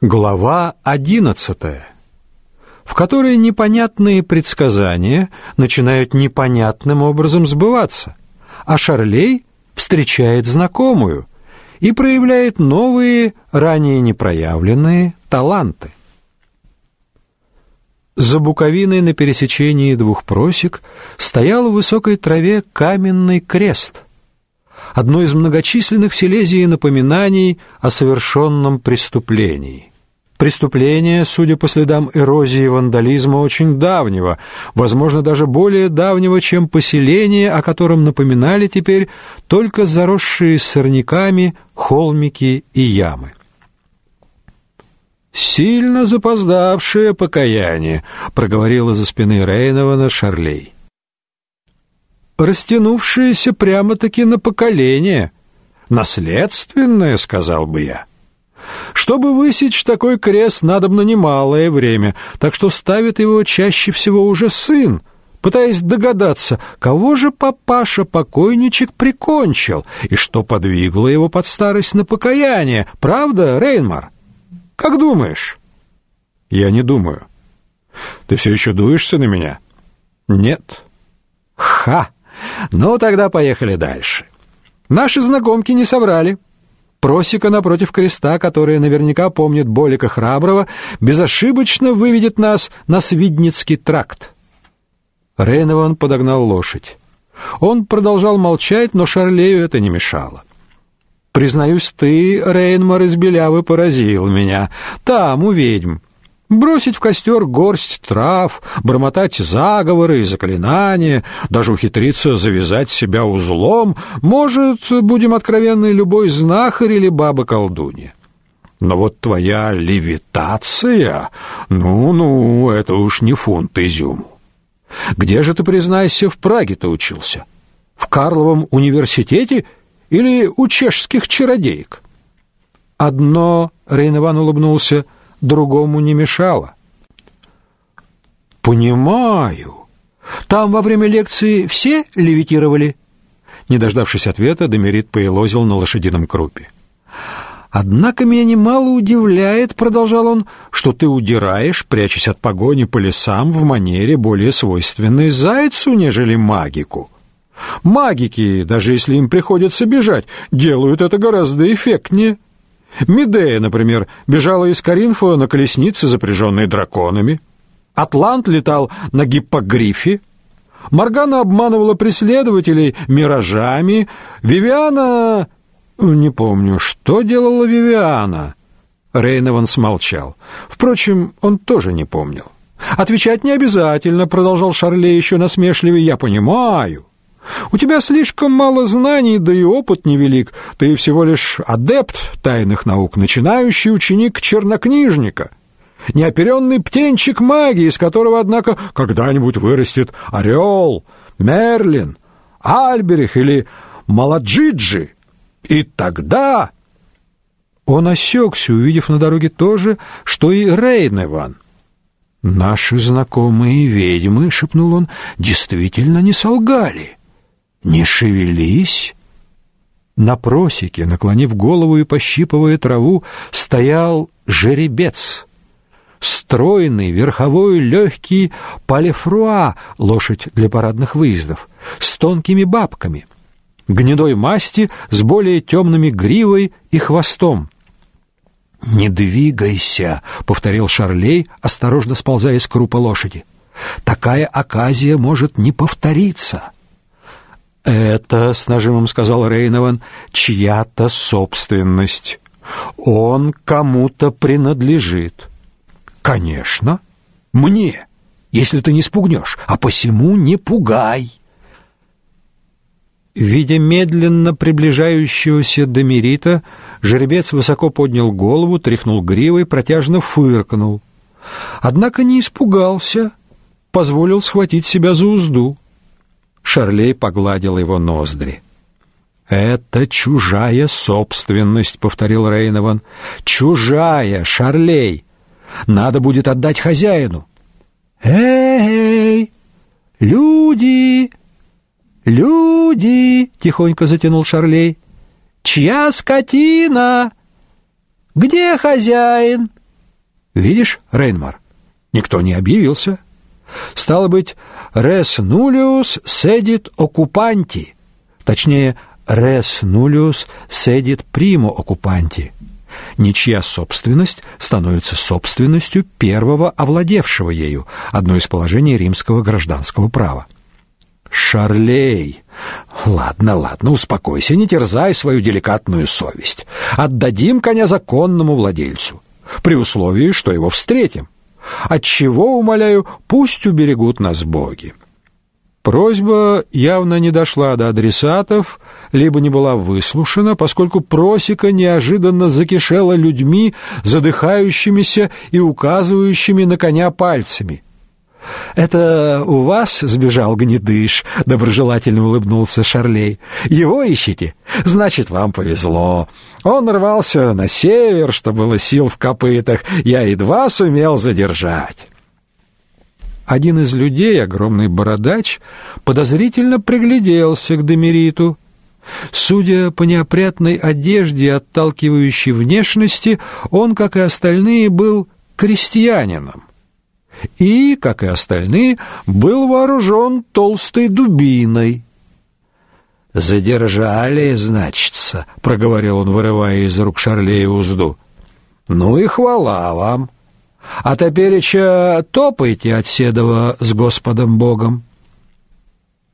Глава одиннадцатая, в которой непонятные предсказания начинают непонятным образом сбываться, а Шарлей встречает знакомую и проявляет новые, ранее непроявленные таланты. За буковиной на пересечении двух просек стоял в высокой траве каменный крест, одно из многочисленных в Силезии напоминаний о совершенном преступлении. Преступление, судя по следам эрозии и вандализма, очень давнего, возможно, даже более давнего, чем поселение, о котором напоминали теперь только заросшие сорняками холмики и ямы. «Сильно запоздавшее покаяние», — проговорила за спины Рейнована Шарлей. «Растянувшееся прямо-таки на поколение. Наследственное, сказал бы я». Чтобы высечь такой крест, надо надобно немалое время, так что ставит его чаще всего уже сын, пытаясь догадаться, кого же папаша-покойничек прикончил и что подвигло его под старость на покаяние. Правда, Рейнмар? Как думаешь? Я не думаю. Ты все еще дуешься на меня? Нет. Ха! Ну, тогда поехали дальше. Наши знакомки не соврали. Просека напротив креста, которая наверняка помнит Болика Храброго, безошибочно выведет нас на Свидницкий тракт. Рейнован подогнал лошадь. Он продолжал молчать, но Шарлею это не мешало. «Признаюсь, ты, Рейнмар из Белявы, поразил меня. Там, у ведьм. Бросить в костер горсть трав, бормотать заговоры и заклинания, даже ухитриться завязать себя узлом, может, будем откровенны, любой знахарь или баба-колдунья. Но вот твоя левитация, ну-ну, это уж не фунт изюму. Где же ты, признайся, в Праге-то учился? В Карловом университете или у чешских чародеек? Одно, Рейнован улыбнулся, — другому не мешало. Понимаю. Там во время лекции все левитировали. Не дождавшись ответа, Демерит поелозил на лошадином крупе. Однако меня немало удивляет, продолжал он, что ты удираешь, прячась от погони по лесам в манере более свойственной зайцу, нежели магику. Магики, даже если им приходится бежать, делают это гораздо эффектнее. Медея, например, бежала из Каринфа на колеснице, запряженной драконами. Атлант летал на гиппогрифе. Моргана обманывала преследователей миражами. Вивиана... Не помню, что делала Вивиана. Рейнован смолчал. Впрочем, он тоже не помнил. «Отвечать не обязательно», — продолжал Шарле еще насмешливее. «Я понимаю. У тебя слишком мало знаний, да и опыт невелик. Ты всего лишь адепт тайных наук, начинающий ученик чернокнижника, неоперенный птенчик магии, из которого, однако, когда-нибудь вырастет орел, Мерлин, Альберих или Маладжиджи. И тогда... Он осекся, увидев на дороге то же, что и Рейневан. «Наши знакомые ведьмы», — шепнул он, — «действительно не солгали». «Не шевелись!» На просеке, наклонив голову и пощипывая траву, стоял жеребец. Стройный, верховой, легкий палефруа, лошадь для парадных выездов, с тонкими бабками, гнедой масти с более темными гривой и хвостом. «Не двигайся», — повторил Шарлей, осторожно сползая с крупа лошади. «Такая оказия может не повториться». «Это, — с нажимом сказал Рейнован, — чья-то собственность. Он кому-то принадлежит». «Конечно, мне, если ты не спугнешь, а посему не пугай». Видя медленно приближающегося Демерита, жеребец высоко поднял голову, тряхнул гривой, протяжно фыркнул. Однако не испугался, позволил схватить себя за узду. Шарлей погладил его ноздри. «Это чужая собственность», — повторил Рейнован. «Чужая, Шарлей! Надо будет отдать хозяину». «Эй, люди! Люди!» — тихонько затянул Шарлей. «Чья скотина? Где хозяин?» Видишь, Рейнмар, никто не объявился. Стало быть, res nullius sedit occupanti, точнее, res nullius sedit primo occupanti. Ничья собственность становится собственностью первого овладевшего ею, одно из положений римского гражданского права. Шарлей. Ладно, ладно, успокойся, не терзай свою деликатную совесть. Отдадим коня законному владельцу, при условии, что его встретим. Отчего, умоляю, пусть уберегут нас боги. Просьба явно не дошла до адресатов, либо не была выслушана, поскольку просека неожиданно закишела людьми, задыхающимися и указывающими на коня пальцами. «Это у вас сбежал гнедыш?» — доброжелательно улыбнулся Шарлей. «Его ищете? Значит, вам повезло. Он рвался на север, что было сил в копытах. Я едва сумел задержать». Один из людей, огромный бородач, подозрительно пригляделся к Демериту. Судя по неопрятной одежде и отталкивающей внешности, он, как и остальные, был крестьянином и, как и остальные, был вооружен толстой дубиной. «Задержали, значится», — проговорил он, вырывая из рук Шарлея узду. «Ну и хвала вам. А тепереча топайте от Седова с Господом Богом».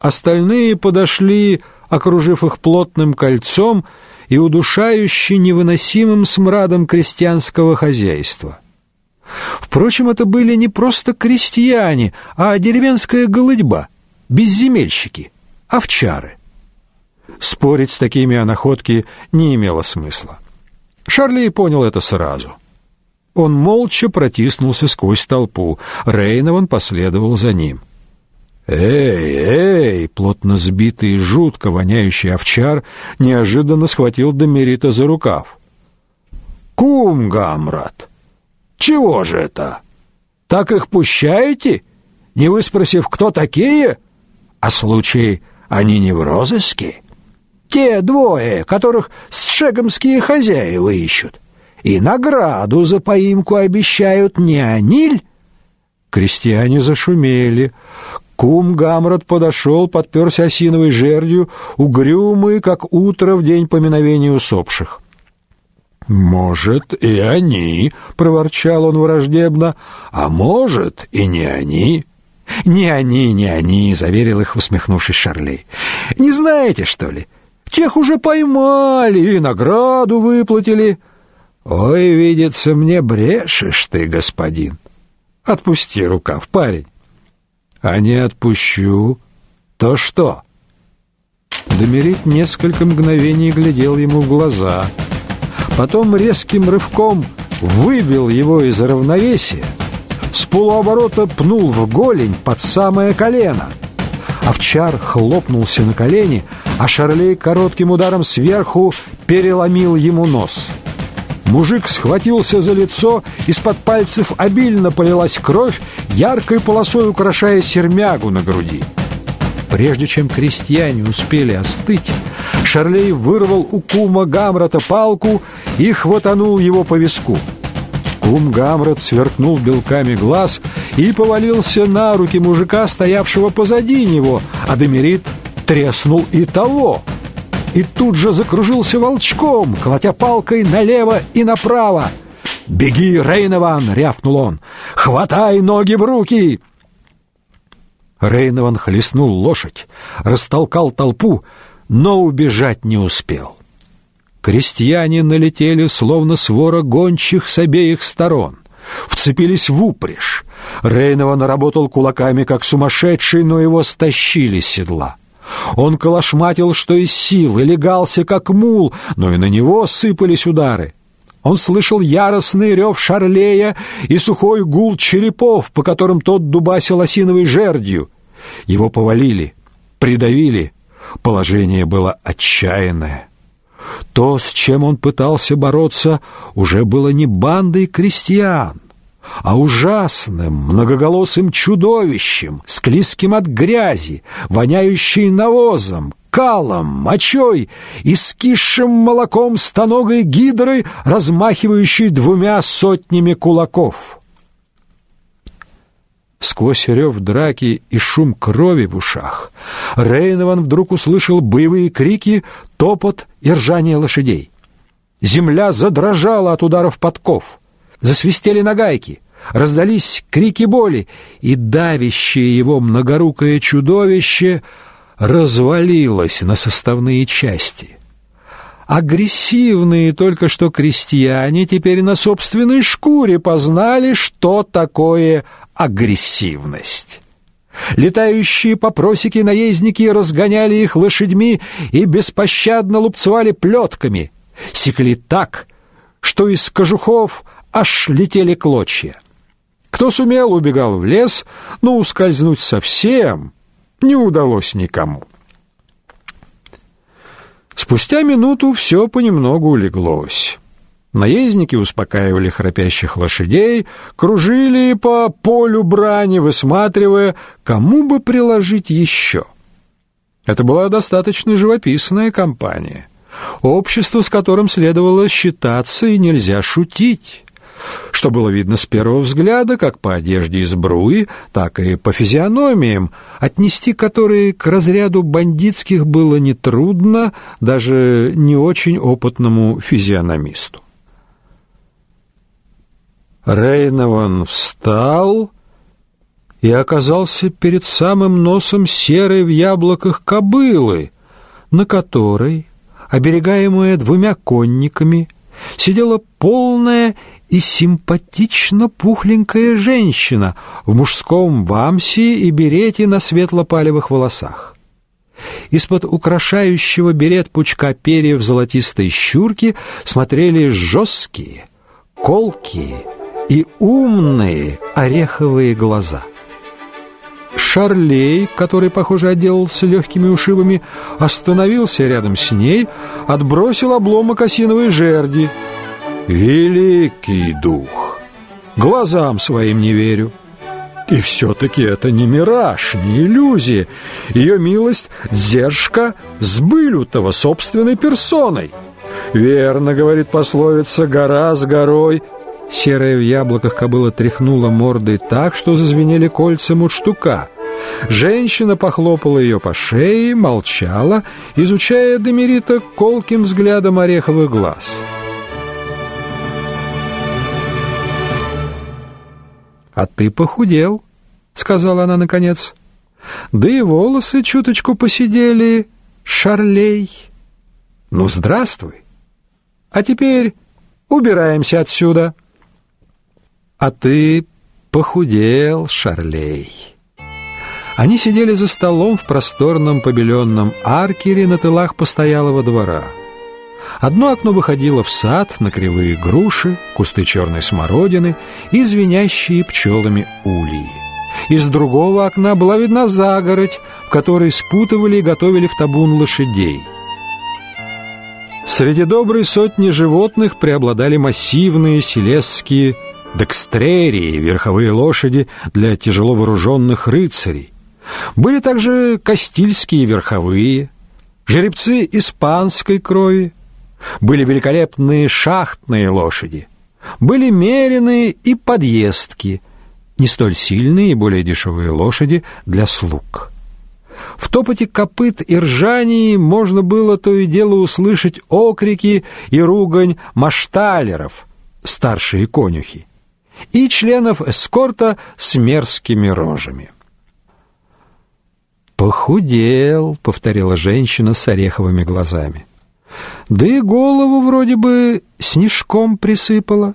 Остальные подошли, окружив их плотным кольцом и удушающе невыносимым смрадом крестьянского хозяйства. Впрочем, это были не просто крестьяне, а деревенская голыдьба, безземельщики, овчары. Спорить с такими о находке не имело смысла. Шарли понял это сразу. Он молча протиснулся сквозь толпу. Рейнован последовал за ним. «Эй, эй!» — плотно сбитый и жутко воняющий овчар неожиданно схватил Демерита за рукав. «Кум, Гамрат, чего же это? Так их пущаете, не выспросив, кто такие? А случай они не в розыске? Те двое, которых сшегомские хозяева ищут, и награду за поимку обещают не они Крестьяне зашумели. Кум Гамрот подошел, подперся осиновой жердью, угрюмый, как утро в день поминовения усопших. «Может, и они», — проворчал он враждебно, — «а может, и не они». «Не они, не они», — заверил их, усмехнувшись Шарлей. «Не знаете, что ли? Тех уже поймали и награду выплатили». «Ой, видится мне, брешешь ты, господин». «Отпусти рукав, парень». «А не отпущу, то что?» Домерит несколько мгновений глядел ему в глаза — Потом резким рывком выбил его из равновесия, с полуоборота пнул в голень под самое колено. Овчар хлопнулся на колени, а Шарлей коротким ударом сверху переломил ему нос. Мужик схватился за лицо, из-под пальцев обильно полилась кровь, яркой полосой украшая сермягу на груди. Прежде чем крестьяне успели остыть, Шарлей вырвал у кума Гамрата палку и хватанул его по виску. Кум Гамрат сверкнул белками глаз и повалился на руки мужика, стоявшего позади него, а Демерит треснул и того. И тут же закружился волчком, колотя палкой налево и направо. «Беги, Рейнован!» — рявкнул он. «Хватай ноги в руки!» Рейнован хлестнул лошадь, растолкал толпу, но убежать не успел. Крестьяне налетели, словно свора гончих с обеих сторон. Вцепились в упряжь. Рейнован работал кулаками, как сумасшедший, но его стащили с седла. Он колошматил, что из сил, и легался, как мул, но и на него сыпались удары. Он слышал яростный рев шарлея и сухой гул черепов, по которым тот дубасил осиновой жердью. Его повалили, придавили. Положение было отчаянное. То, с чем он пытался бороться, уже было не бандой крестьян, а ужасным многоголосым чудовищем, склизким от грязи, воняющим навозом, калом, мочой и скисшим молоком стоногой гидры, размахивающей двумя сотнями кулаков. Сквозь рев драки и шум крови в ушах Рейнован вдруг услышал боевые крики, топот и ржание лошадей. Земля задрожала от ударов подков, засвистели нагайки, раздались крики боли, и давящее его многорукое чудовище развалилось на составные части. Агрессивные только что крестьяне теперь на собственной шкуре познали, что такое агрессивность. Летающие по просеке наездники разгоняли их лошадьми и беспощадно лупцевали плетками, секли так, что из кожухов аж летели клочья. Кто сумел, убегал в лес, но ускользнуть совсем не удалось никому. Спустя минуту все понемногу улеглось. Наездники успокаивали храпящих лошадей, кружили по полю брани, высматривая, кому бы приложить еще. Это была достаточно живописная компания, общество, с которым следовало считаться и нельзя шутить что было видно с первого взгляда, как по одежде и сбруи, так и по физиономиям, отнести которые к разряду бандитских было нетрудно даже не очень опытному физиономисту. Рейнован встал и оказался перед самым носом серой в яблоках кобылы, на которой, оберегаемая двумя конниками, сидела полная и симпатично пухленькая женщина в мужском вамсе и берете на светло-палевых волосах. Из-под украшающего берет пучка перьев золотистой щурки смотрели жесткие, колкие и умные ореховые глаза. Шарлей, который, похоже, отделался легкими ушибами, остановился рядом с ней, отбросил обломок осиновой жерди — Великий дух! Глазам своим не верю. И все-таки это не мираж, не иллюзия. Ее милость — Дзержка Сбылютова собственной персоной. Верно, говорит пословица, гора с горой. Серая в яблоках кобыла тряхнула мордой так, что зазвенели кольца мундштука. Женщина похлопала ее по шее, молчала, изучая Демерита колким взглядом ореховых глаз. — «А ты похудел», — сказала она наконец. «Да и волосы чуточку посидели, шарлей. Ну, здравствуй. А теперь убираемся отсюда». «А ты похудел, шарлей». Они сидели за столом в просторном побеленном аркере на тылах постоялого двора. Одно окно выходило в сад на кривые груши, кусты черной смородины и звенящие пчелами ульи. Из другого окна была видна загородь, в которой спутывали и готовили в табун лошадей. Среди доброй сотни животных преобладали массивные селесские декстрерии, верховые лошади для тяжело вооруженных рыцарей. Были также кастильские верховые, жеребцы испанской крови, были великолепные шахтные лошади, были меренные и подъездки, не столь сильные и более дешевые лошади для слуг. В топоте копыт и ржании можно было то и дело услышать окрики и ругань машталеров, старшие конюхи, и членов эскорта с мерзкими рожами. «Похудел», — повторила женщина с ореховыми глазами. Да и голову вроде бы снежком присыпала.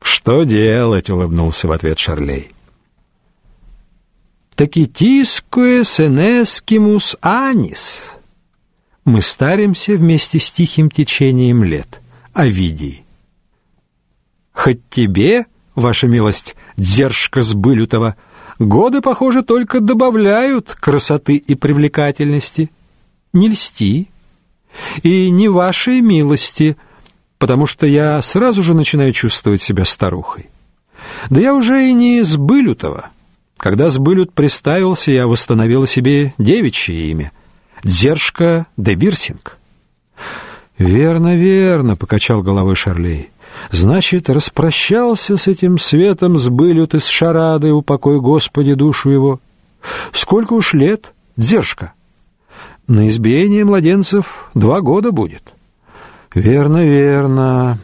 «Что делать?» — улыбнулся в ответ Шарлей. «Такитискуе сенескимус анис». Мы старимся вместе с тихим течением лет. Овидий. Хоть тебе, ваша милость, держка сбылютого, годы, похоже, только добавляют красоты и привлекательности. Не льсти, и не вашей милости, потому что я сразу же начинаю чувствовать себя старухой. Да я уже и не Сбылютова. Когда Сбылют приставился, я восстановила себе девичье имя. Дзержка де Бирсинг. «Верно, верно», — покачал головой Шарлей. «Значит, распрощался с этим светом, с былют из шарады, упокой Господи душу его. Сколько уж лет, Дзержка?» «На избиение младенцев два года будет». «Верно, верно.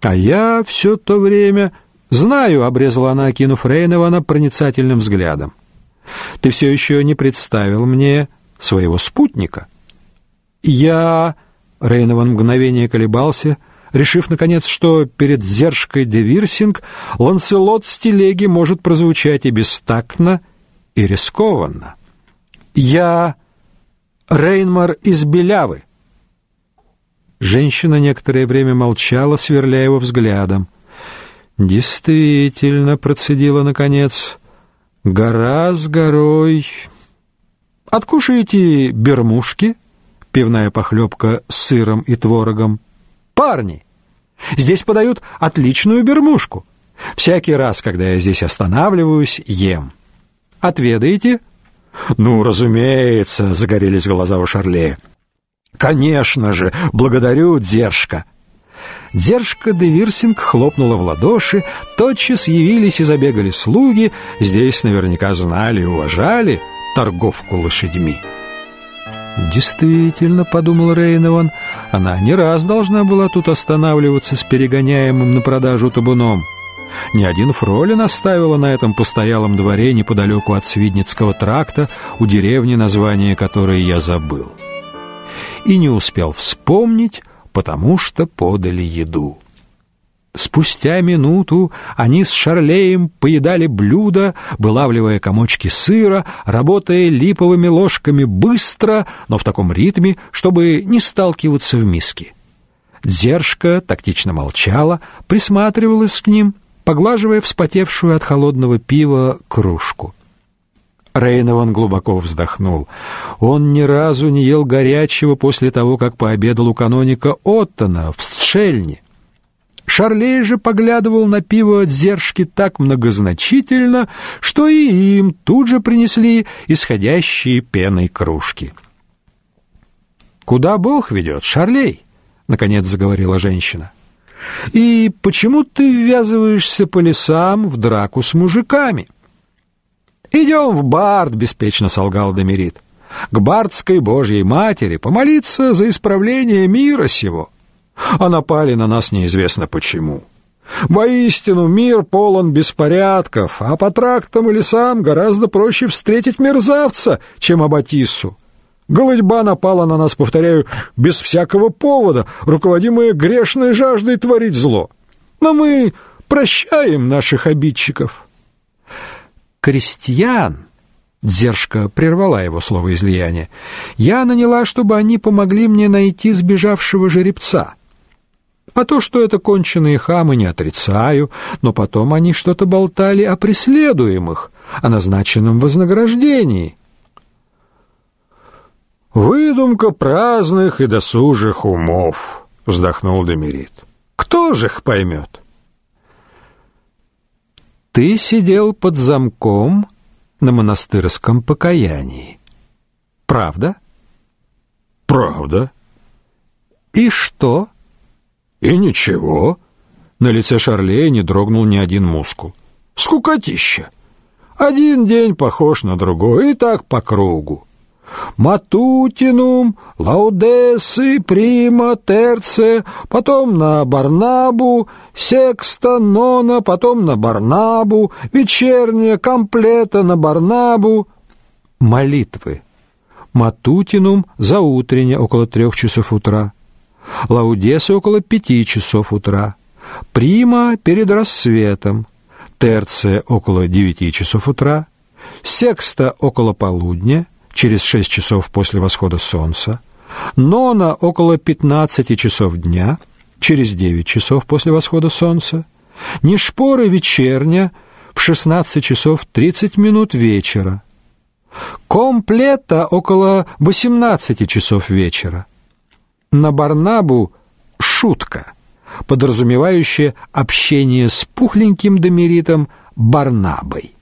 А я все то время...» «Знаю», — обрезала она, окинув Рейнована проницательным взглядом. «Ты все еще не представил мне своего спутника?» «Я...» — Рейнован мгновение колебался, решив, наконец, что перед Зершкой де Вирсинг Ланселот с телеги может прозвучать и бестактно, и рискованно. «Я Рейнмар из Белявы». Женщина некоторое время молчала, сверляя его взглядом. «Действительно», — процедила наконец, — «гора с горой». «Откушаете бермушки?» Пивная похлебка с сыром и творогом. «Парни, здесь подают отличную бермушку. Всякий раз, когда я здесь останавливаюсь, ем. Отведаете?» «Ну, разумеется», — загорелись глаза у Шарлея. «Конечно же, благодарю, Дзержка». Дзержка де Вирсинг хлопнула в ладоши, тотчас явились и забегали слуги, здесь наверняка знали и уважали торговку лошадьми. «Действительно», — подумал Рейнован, — «она не раз должна была тут останавливаться с перегоняемым на продажу табуном». Ни один фролин оставила на этом постоялом дворе неподалеку от Свидницкого тракта, у деревни, название которой я забыл. И не успел вспомнить, потому что подали еду. Спустя минуту они с Шарлеем поедали блюдо, вылавливая комочки сыра, работая липовыми ложками быстро, но в таком ритме, чтобы не сталкиваться в миске. Дзержка тактично молчала, присматривалась к ним, поглаживая вспотевшую от холодного пива кружку. Рейнован глубоко вздохнул. Он ни разу не ел горячего после того, как пообедал у каноника Оттона в Сшельне. Шарлей же поглядывал на пиво от зершки так многозначительно, что и им тут же принесли исходящие пеной кружки. «Куда Бог ведет, Шарлей?» — наконец заговорила женщина. «И почему ты ввязываешься по лесам в драку с мужиками?» «Идем в Бард», — беспечно солгал Демерит. «К Бардской Божьей Матери помолиться за исправление мира сего. А напали на нас неизвестно почему». Воистину, мир полон беспорядков, а по трактам и лесам гораздо проще встретить мерзавца, чем Абатиссу. Голодьба напала на нас, повторяю, без всякого повода, руководимая грешной жаждой творить зло. Но мы прощаем наших обидчиков крестьян, Дзержка прервала его слово излияния, я наняла, чтобы они помогли мне найти сбежавшего жеребца. А то, что это конченые хамы, не отрицаю, но потом они что-то болтали о преследуемых, о назначенном вознаграждении. «Выдумка праздных и досужих умов», — вздохнул Демерит. «Кто же их поймет?» Ты сидел под замком на монастырском покаянии. Правда? Правда. И что? И ничего. На лице Шарлея не дрогнул ни один мускул. Скукотища. Один день похож на другой, и так по кругу. Матутинум, Лаудесы, Прима, Терце, потом на Барнабу, Секста, Нона, потом на Барнабу, вечерняя, комплета на Барнабу. Молитвы. Матутинум за утренне около трех часов утра. Лаудесы около пяти часов утра. Прима перед рассветом. Терция около девяти часов утра. Секста около полудня через 6 часов после восхода солнца, нона около 15 часов дня, через 9 часов после восхода солнца, нишпоры вечерня в 16 часов 30 минут вечера, комплета около 18 часов вечера. На Барнабу шутка, подразумевающая общение с пухленьким домеритом Барнабой.